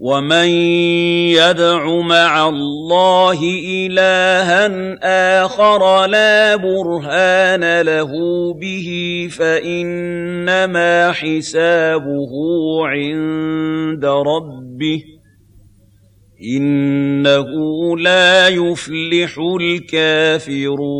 ومن يدع مع الله إلها آخر لا برهان له به فإنما حسابه عند ربه إنه لا يفلح الكافرون